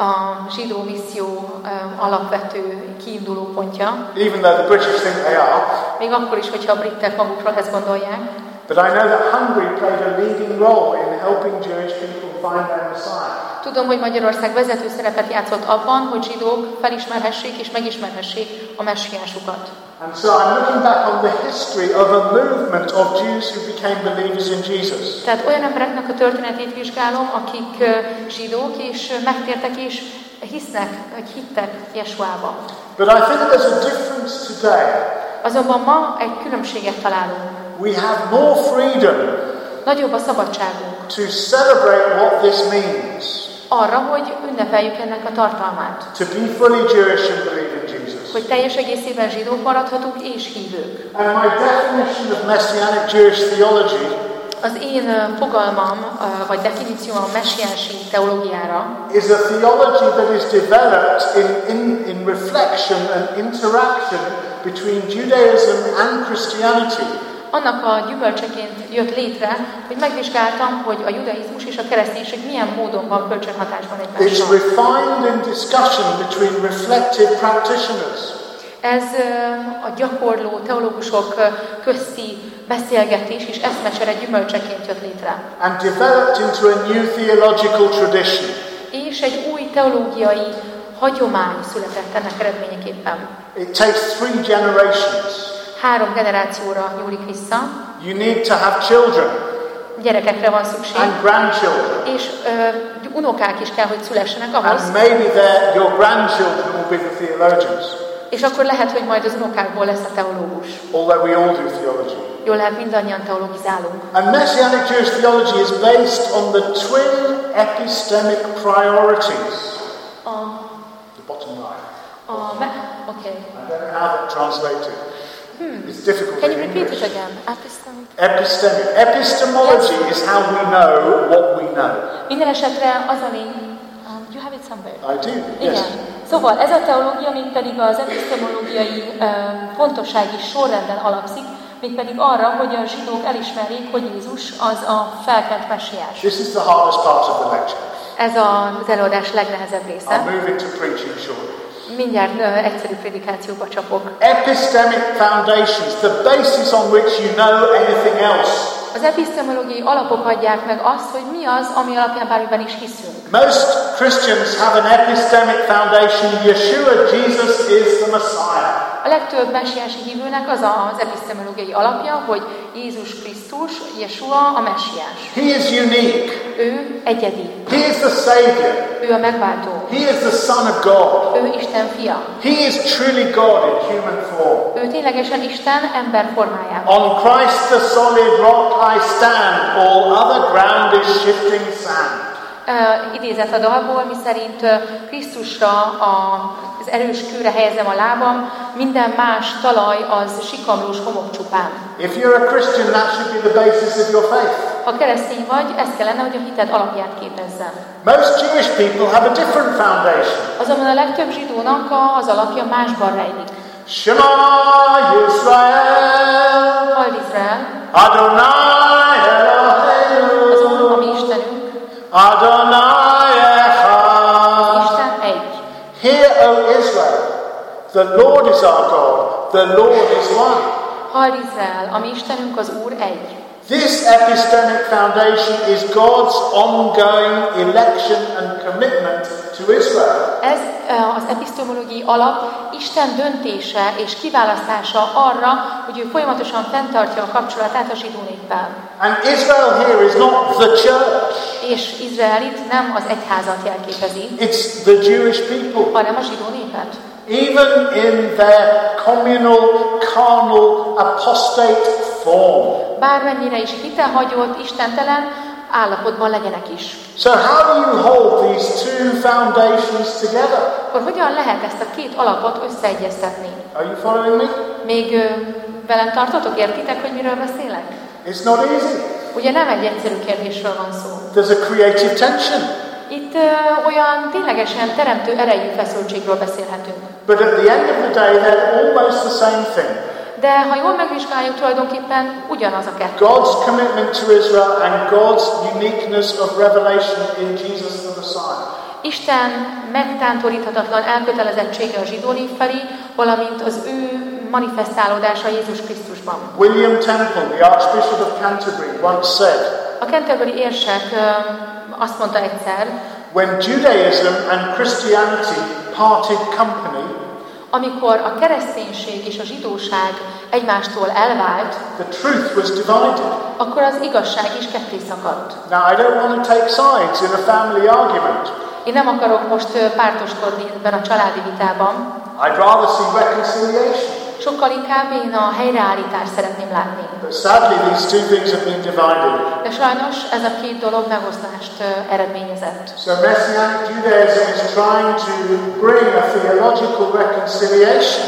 a zsidó misszió ö, alapvető kiinduló pontja, even though the British think they are. még akkor is, hogyha a britek magukról ezt gondolják. But I know that Hungary played a leading role in helping Jewish people find their Messiah. Tudom, hogy Magyarország vezető szerepet játszott abban, hogy zsidók felismerhessék és megismerhessék a messiásukat. And so I'm looking back on the history of a movement of Jews who became believers in Jesus. Tehát olyan embereknek a történetét vizsgálom, akik zsidók és megtértek és hisznek, vagy hittek Jesuában. But I think there's a difference today. Azonban ma egy különbséget találunk. We have more freedom Nagyobb a szabadságunk to celebrate what this means arra, hogy ünnepeljük ennek a tartalmát. to be fully Jewish and believe in Jesus. Hogy teljes egészében zsidók maradhatunk és hívők. And my definition of Messianic Jewish theology Az én fogalmam, vagy definícióm a messiánsi teológiára is a theology that is developed in, in, in reflection and interaction between Judaism and Christianity. Annak a gyümölcseként jött létre, hogy megvizsgáltam, hogy a judaizmus és a kereszténység milyen módon van kölcsönhatásban It's egymással. refined in discussion between reflective practitioners. Ez a gyakorló teológusok közti beszélgetés és eszmecsere gyümölcseként jött létre. and developed into a new theological tradition. És egy új teológiai hagyomány született ennek eredményeképpen. It takes three generations. Három generációra nyúlik vissza, You need to have children gyerekekre van szükség, and grandchildren, és ö, unokák is kell, hogy szülessenek ahhoz, and maybe their- your grandchildren will be the theologians, és akkor lehet, hogy majd az unokákból lesz a teológus. although we all do theology. Jól lehet, mindannyian teologizálunk. And Messianic Jewish theology is based on the twin epistemic priorities. A, The bottom line. a, me, okay. I don't know how that translates to. It's difficult Can you repeat English. it again? Epistemic. Epistemic. Epistemology is how we know what we know. Minden esetre az a lény, um, you have it somewhere. I do, yes. Igen. Szóval ez a teológia mégpedig az epistemológiai um, fontossági sorrenden alapszik, mégpedig arra, hogy a zsidók elismerjék, hogy Jézus az a felkent messiás. This is the hardest part of the lecture. Ez az előadás legnehezebb része. move into preaching shortly. Mindjárt egyszerű prédikációba csapok. Epistemic foundations, the basis on which you know anything else. Az epistemológiai alapok adják meg azt, hogy mi az, ami alapján bármiben is hiszünk. Most Christians have an epistemic foundation. Yeshua, Jesus is the Messiah. A legtöbb messiási hívőnek az az epistemológiai alapja, hogy Jézus Krisztus, Yeshua a messiás. He is unique. Ő egyedi, He is the Savior. ő a megváltó, He is the Son of God. ő Isten fia, He is truly God in human form. ő ténylegesen Isten ember formájában. On Christ the solid rock I stand, all other ground is shifting sand. Uh, idézet a dalból, miszerint uh, Krisztusra a, az erős kőre helyezem a lábam, minden más talaj az sikamlós homok csupán. If you're a Christian, that should be the basis of your faith. Ha keresztény vagy, ez kellene, hogy a hited alapját képezze. Most Jewish people have a different foundation. Azonban a legtöbb zsidónak az alapja másban rejlik. Shema Yisrael, Izrael, Adonai the Lord is our God, the Lord is one. Hald Izrael, a mi Istenünk az Úr egy. This epistemic foundation is God's ongoing election and commitment to Israel. Ez az epistemológiai alap Isten döntése és kiválasztása arra, hogy ő folyamatosan fenntartja a kapcsolatát a zsidó néppel. And Israel here is not the church, És Izrael itt nem az egyházat jelképezi, it's the Jewish people. hanem a zsidó népet. Even in their communal, carnal, apostate form. Bármennyire is hitehagyott, istentelen állapotban legyenek is. So, how do you hold these two foundations together? Akkor hogyan lehet ezt a két alapot összeegyeztetni? Are you following me? Még ö, velem tartotok, értitek, hogy miről beszélek? It's not easy. Ugye nem egy egyszerű kérdésről van szó. There's a creative tension. Itt ö, olyan ténylegesen teremtő erejű feszültségről beszélhetünk. But at the end of the day, they're almost the same thing. De ha jól megvizsgáljuk, tulajdonképpen ugyanaz a kettő. God's commitment to Israel and God's uniqueness of revelation in Jesus the Messiah. Isten megtántoríthatatlan elkötelezettsége a zsidó nép felé, valamint az ő manifestálódása Jézus Krisztusban. William Temple, the Archbishop of Canterbury, once said, A Canterbury érsek azt mondta egyszer, When Judaism and Christianity parted company, amikor a kereszténység és a zsidóság egymástól elvált, the truth was divided. akkor az igazság is ketté szakadt. Now, I don't want to take sides in a family argument. Én nem akarok most pártoskodni ebben a családi vitában. I'd rather see reconciliation. Sokkal inkább én a helyreállítást szeretném látni. But sadly, these two things have been divided. De sajnos ez a két dolog megoszlást ö, eredményezett. So Messianic Judaism is trying to bring a theological reconciliation.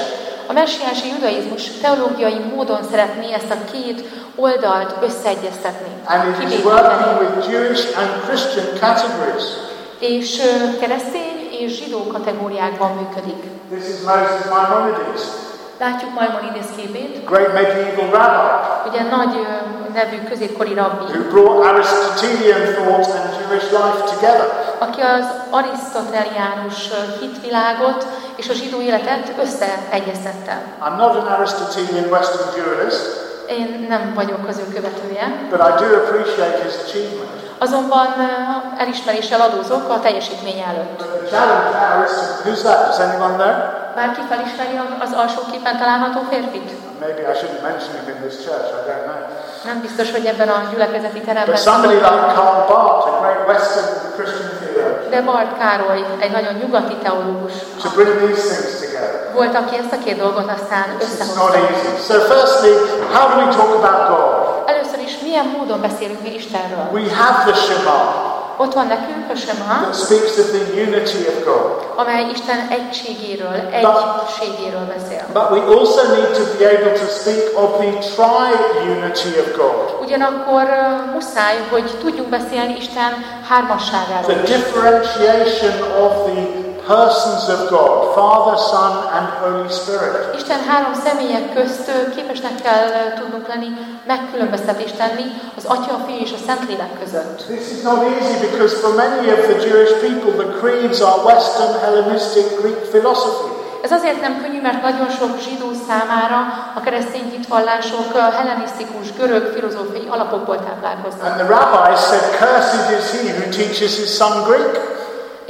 A messiási judaizmus teológiai módon szeretné ezt a két oldalt összeegyeztetni, And it is working with Jewish and Christian categories. És keresztény és zsidó kategóriákban működik. This is Moses Maimonides, Látjuk Maimonides képét, great medieval rabbi, ugye nagy nevű középkori rabbi, who brought Aristotelian thought and Jewish life together. aki az arisztoteliánus hitvilágot és a zsidó életet összeegyeztette. I'm not an Aristotelian Western dualist, Én nem vagyok az ő követője, but I do appreciate his achievement. azonban elismeréssel adózok a teljesítmény előtt. Challenge is to, who's that? Does anyone know? Bárki felismeri az alsó képen található férfit? Maybe I shouldn't mention him in this church, I don't know. Nem biztos, hogy ebben a gyülekezeti teremben But somebody like Karl Barth, a great Western Christian theologian, De Bart Károly, egy nagyon nyugati teológus, to bring these things together. volt, aki ezt a két dolgot aztán összehozta. So, firstly, how do we talk about God? Először is milyen módon beszélünk mi Istenről? We have the Shema Ott van nekünk a Sema, that speaks of the unity of God. amely Isten egységéről, egységéről beszél. But we also need to be able to speak of the tri-unity of God. Ugyanakkor ö, muszáj, hogy tudjunk beszélni Isten hármasságáról. The differentiation of the persons of God, Father, Son, and Holy Spirit. Isten három személyek közt képesnek kell ö, tudnunk lenni, megkülönböztetést tenni az Atya, a Fiú és a Szentlélek között. This is not easy because for many of the Jewish people, the creeds are Western Hellenistic Greek philosophy. Ez azért nem könnyű, mert nagyon sok zsidó számára a keresztény hitvallások ö, hellenisztikus, görög, filozófiai alapokból táplálkoznak. And the rabbis said, Cursed is he who teaches his son Greek.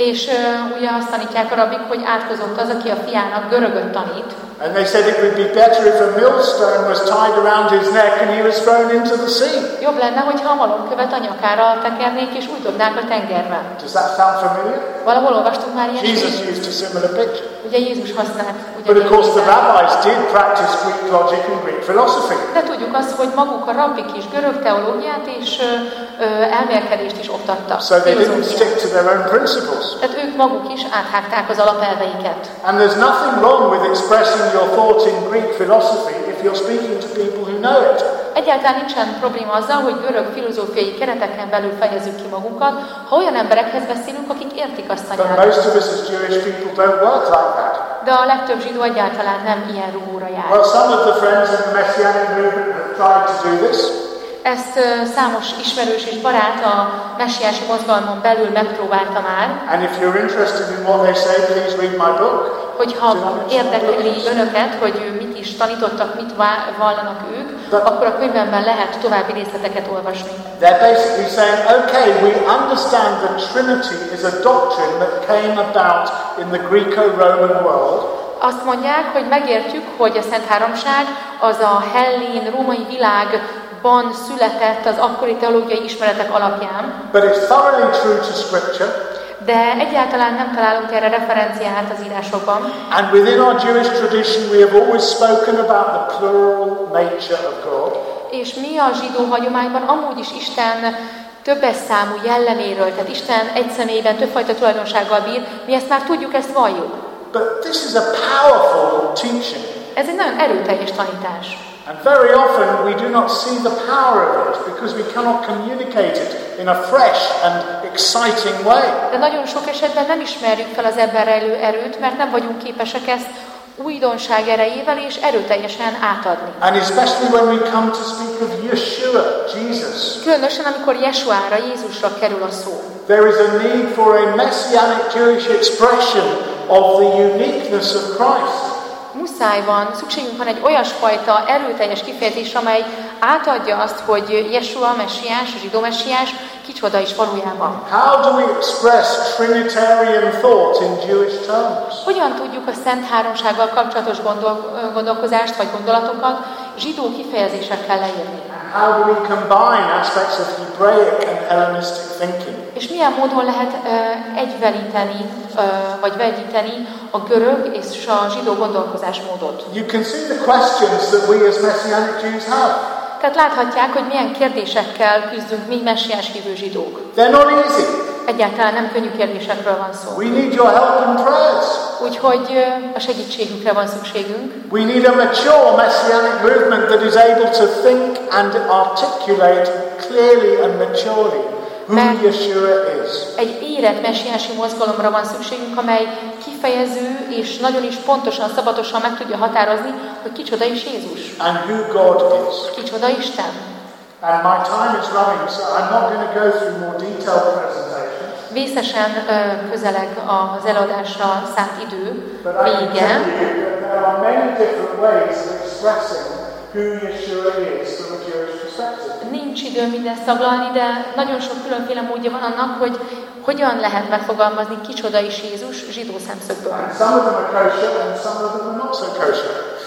És ugye azt tanítják a rabik, hogy átkozott az, aki a fiának görögöt tanít, And they said it would be better if a millstone was tied around his neck and he was thrown into the sea. Jobb lenne, hogyha a malomkövet a nyakára tekernék és úgy dobnák a tengerbe. Does that sound familiar? Valahol olvastunk már ilyen Jesus used a similar picture. Ugye Jézus használt But ugye of course, the rabbis did practice Greek logic and Greek philosophy. De tudjuk azt, hogy maguk a rabbik is görög teológiát és ö, elmélkedést is oktattak. So they didn't stick to their own principles. Tehát ők maguk is áthágták az alapelveiket. And there's nothing wrong with expressing your thoughts in Greek philosophy if you're speaking to people who know it. Egyáltalán nincsen probléma azzal, hogy görög filozófiai kereteken belül fejezzük ki magunkat, ha olyan emberekhez beszélünk, akik értik azt a But nyelvet. most of us as Jewish people don't work like that. De a legtöbb zsidó egyáltalán nem ilyen rúgóra jár. Well, some of the friends in the Messianic movement have tried to do this. Ezt számos ismerős és barát a messiási mozgalmon belül megpróbálta már, And if you're interested in what they say, please read my book. hogyha érdekli önöket, hogy mit is tanítottak, mit vallanak ők, akkor a könyvemben lehet további részleteket olvasni. They're basically saying, okay, we understand that Trinity is a doctrine that came about in the Greco-Roman world, Azt mondják, hogy megértjük, hogy a Szent Háromság az a hellén, római világban született az akkori teológiai ismeretek alapján, but it's thoroughly true to Scripture. de egyáltalán nem találunk erre referenciát az írásokban. And within our Jewish tradition, we have always spoken about the plural nature of God. És mi a zsidó hagyományban amúgy is Isten többes számú jelleméről, tehát Isten egy személyben többfajta tulajdonsággal bír, mi ezt már tudjuk, ezt valljuk. But this is a powerful teaching. Ez egy nagyon erőteljes tanítás. And very often we do not see the power of it because we cannot communicate it in a fresh and exciting way. De nagyon sok esetben nem ismerjük fel az ebben rejlő erőt, mert nem vagyunk képesek ezt újdonság erejével és erőteljesen átadni. And especially when we come to speak of Yeshua, Jesus, Különösen, amikor Jesuára, Jézusra kerül a szó. there is a need for a messianic Jewish expression of the uniqueness of Christ. Muszáj van, szükségünk van egy olyasfajta erőteljes kifejezés, amely átadja azt, hogy Jesua, a messiás, a zsidó messiás, kicsoda is valójában. How do we express Trinitarian thought in Jewish terms? Hogyan tudjuk a Szent Háromsággal kapcsolatos gondol, gondolkozást vagy gondolatokat zsidó kifejezésekkel leírni? How do we combine aspects of Hebraic and Hellenistic thinking? És milyen módon lehet egyvelíteni, vagy vegyíteni a görög és a zsidó gondolkozásmódot. You can see the questions that we as Messianic Jews have. Tehát láthatják, hogy milyen kérdésekkel küzdünk mi messiás hívő zsidók. They're not easy. Egyáltalán nem könnyű kérdésekről van szó. We need your help and prayers. Úgyhogy a segítségükre van szükségünk. We need a mature messianic movement that is able to think and articulate clearly and maturely is. Egy érett messiási mozgalomra van szükségünk, amely kifejező és nagyon is pontosan, szabatosan meg tudja határozni, hogy kicsoda is Jézus, and who God is. kicsoda Isten. And my time is running, so I'm not going to go through more detailed presentation. Vészesen ö, közeleg az előadásra szánt idő vége, there are many different ways of expressing who Yeshua is from a Jewish. Nincs idő mindezt taglalni, de nagyon sok különféle módja van annak, hogy hogyan lehet megfogalmazni kicsoda is Jézus zsidó szemszögből.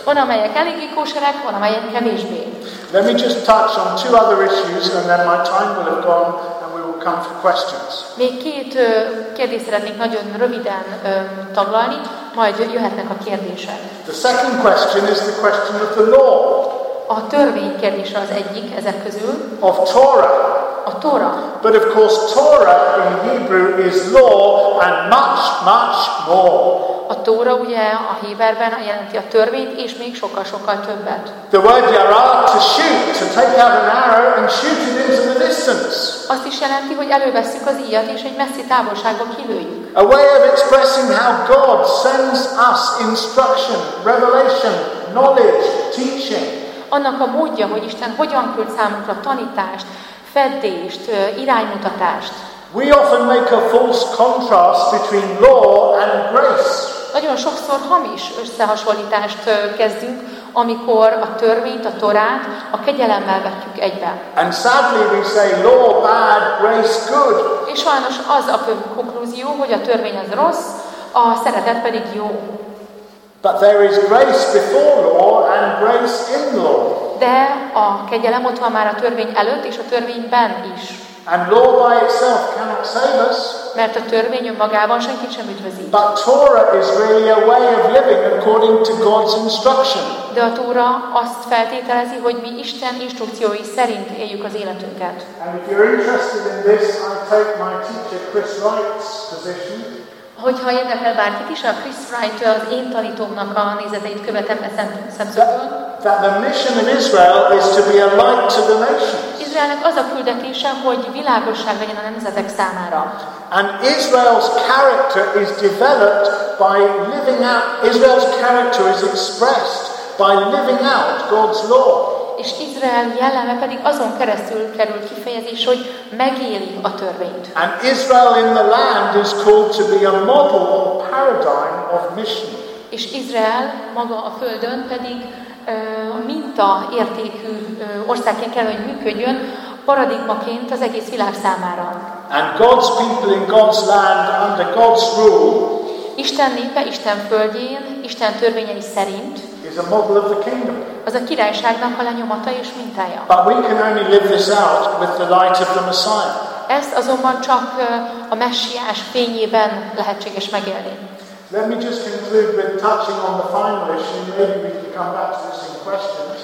Van, amelyek eléggé kóserek, van, amelyek kevésbé. Let me just touch on two other issues and then my time will have gone and we will come for questions. Még két kérdést szeretnék nagyon röviden taglalni, majd jöhetnek a kérdések. The second question is the question of the law, A törvény kérdése az egyik ezek közül, of Torah. a Tóra. But of course, Torah in Hebrew is law and much, much more. A Tóra ugye a Héberben jelenti a törvényt, és még sokkal-sokkal többet. The word yara, to shoot, to take out an arrow and shoot it into the distance. Azt is jelenti, hogy elővesszük az íjat, és egy messzi távolságba kilőjük. A way of expressing how God sends us instruction, revelation, knowledge, teaching. Annak a módja, hogy Isten hogyan küld számunkra tanítást, feddést, iránymutatást. We often make a false contrast between law and grace. Nagyon sokszor hamis összehasonlítást kezdünk, amikor a törvényt, a torát a kegyelemmel vetjük egybe. And sadly, we say law bad, grace good. És sajnos az a konklúzió, hogy a törvény az rossz, a szeretet pedig jó. But there is grace before law and grace in law. De a kegyelem ott van már a törvény előtt és a törvényben is. And law by itself cannot save us. Mert a törvény önmagában senkit sem üdvözít. But Torah is really a way of living according to God's instruction. De a Tóra azt feltételezi, hogy mi Isten instrukciói szerint éljük az életünket. And if you're interested in this, I take my teacher Chris Wright's position. Hogyha érdekel bárkit is, a Chris Wright az én tanítómnak a nézeteit követem e szem- szemszögből. That the mission of Israel is to be a light to the nations. Izraelnek az a küldetése, hogy világosság legyen a nemzetek számára. And Israel's character is developed by living out, Israel's character is expressed by living out God's law. És Izrael jelleme pedig azon keresztül kerül kifejezés, hogy megéli a törvényt. And Israel in the land is called to be a model or paradigm of mission. És Izrael maga a földön pedig ö, minta értékű ö, országként kell, hogy működjön, paradigmaként az egész világ számára. And God's people in God's land under God's rule Isten népe Isten földjén, Isten törvényei szerint is a model of the kingdom. az a királyságnak a lenyomata és mintája. But we can only live this out with the light of the Messiah. Ezt azonban csak a messiás fényében lehetséges megélni. Let me just conclude with touching on the final issue. Maybe we can come back to this in questions.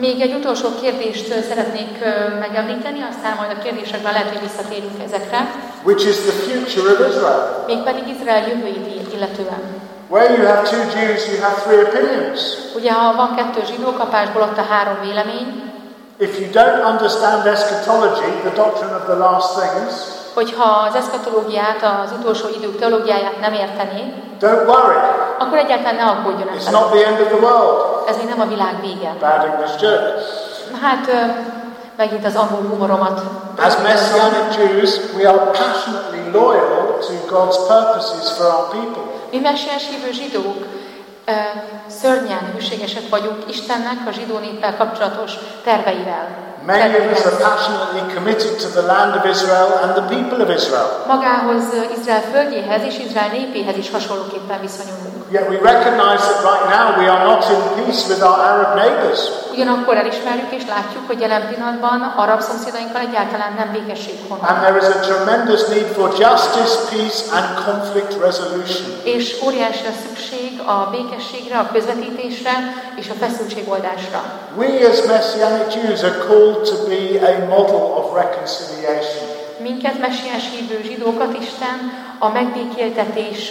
Még egy utolsó kérdést szeretnék megemlíteni, aztán majd a kérdésekben lehet, hogy visszatérünk ezekre. Which is the future of Israel. Mégpedig Izrael jövőjét illetően. Where you have two Jews, you have three opinions. Ugye, ha van kettő zsidó kapásból ott a három vélemény, If you don't understand eschatology, the doctrine of the last things, hogyha az eszkatológiát, az utolsó idők teológiáját nem értené, don't worry. akkor egyáltalán ne aggódjon It's not the end of the world. Ez még nem a világ vége. Bad English joke. Hát megint az angol humoromat. As Messianic Jews, we are passionately loyal to God's purposes for our people. Mi messiás hívő zsidók szörnyen hűségesek vagyunk Istennek a zsidó néppel kapcsolatos terveivel. Many of us are Terveivel. passionately committed to the land of Israel and the people of Israel. Magához Izrael földjéhez és Izrael népéhez is hasonlóképpen viszonyulunk. Yet we recognize that right now we are not in peace with our Arab neighbors. Ugyanakkor elismerjük és látjuk, hogy jelen pillanatban arab szomszédainkkal egyáltalán nem békesség And honol. there is a tremendous need for justice, peace, and conflict resolution. És óriási a szükség a békességre, a közvetítésre és a feszültségoldásra. We as Messianic Jews are called to be a model of reconciliation. Minket, messiás hívő zsidókat Isten a megbékéltetés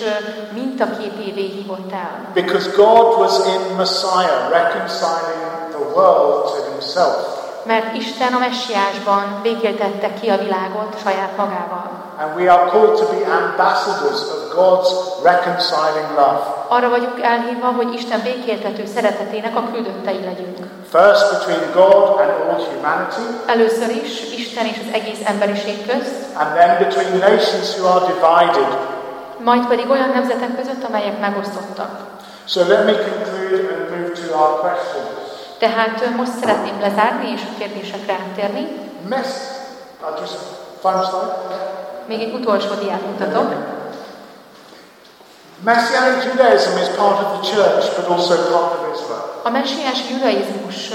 mintaképévé hívott el. Because God was in Messiah reconciling the world to himself. Mert Isten a messiásban békéltette ki a világot saját magával. And we are called to be ambassadors of God's reconciling love. Arra vagyunk elhívva, hogy Isten békéltető szeretetének a küldöttei legyünk. First between God and all humanity, Először is Isten és az egész emberiség közt, and then between nations who are divided. majd pedig olyan nemzetek között, amelyek megosztottak. So let me conclude and move to our questions. Tehát most szeretném lezárni és a kérdésekre áttérni. Mess. Még egy utolsó diát mutatok. Messianic Judaism is part of the church, but also part of Israel. A messiás judaizmus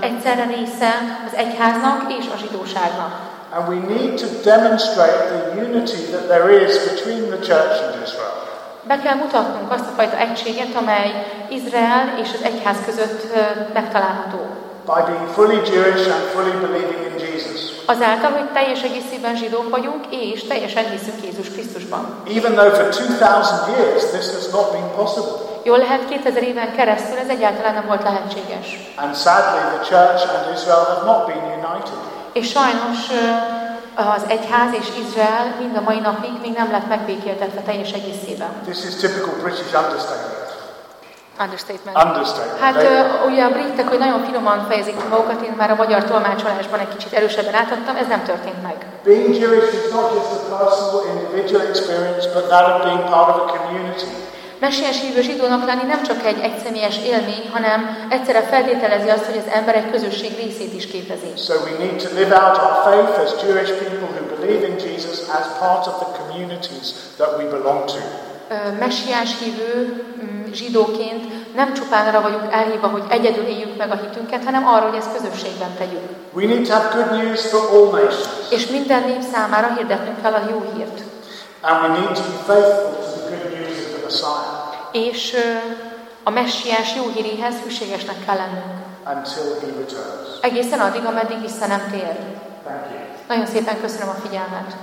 egyszerre része az egyháznak és a zsidóságnak. And we need to demonstrate the unity that there is between the church and Israel. Be kell mutatnunk azt a fajta egységet, amely Izrael és az egyház között megtalálható. by being fully Jewish and fully believing in Jesus. Azáltal, hogy teljes egészében zsidók vagyunk, és teljesen hiszünk Jézus Krisztusban. Even though for 2000 years this has not been possible. Jól lehet, 2000 éven keresztül ez egyáltalán nem volt lehetséges. And sadly, the church and Israel have not been united. És sajnos az egyház és Izrael mind a mai napig még nem lett megbékéltetve teljes egészében. This is typical British understatement. Understatement. Understatement. Hát ö, ugye a britek, hogy nagyon finoman fejezik ki magukat, én már a magyar tolmácsolásban egy kicsit erősebben átadtam, ez nem történt meg. being Jewish is not just a personal, individual experience, but that of being part of a community. Messiás hívő zsidónak lenni nem csak egy egyszemélyes élmény, hanem egyszerre feltételezi azt, hogy az ember egy közösség részét is képezi. So we need to live out our faith as Jewish people who believe in Jesus as part of the communities that we belong to. Messiás hívő mm, zsidóként nem csupán arra vagyunk elhívva, hogy egyedül éljük meg a hitünket, hanem arra, hogy ezt közösségben tegyük. We need to have good news for all nations. És minden nép számára hirdetnünk kell a jó hírt. And we need to be faithful to the good news of the Messiah És a messiás jó híréhez hűségesnek kell lennünk. until he returns. Egészen addig, ameddig vissza nem tér. Nagyon szépen köszönöm a figyelmet.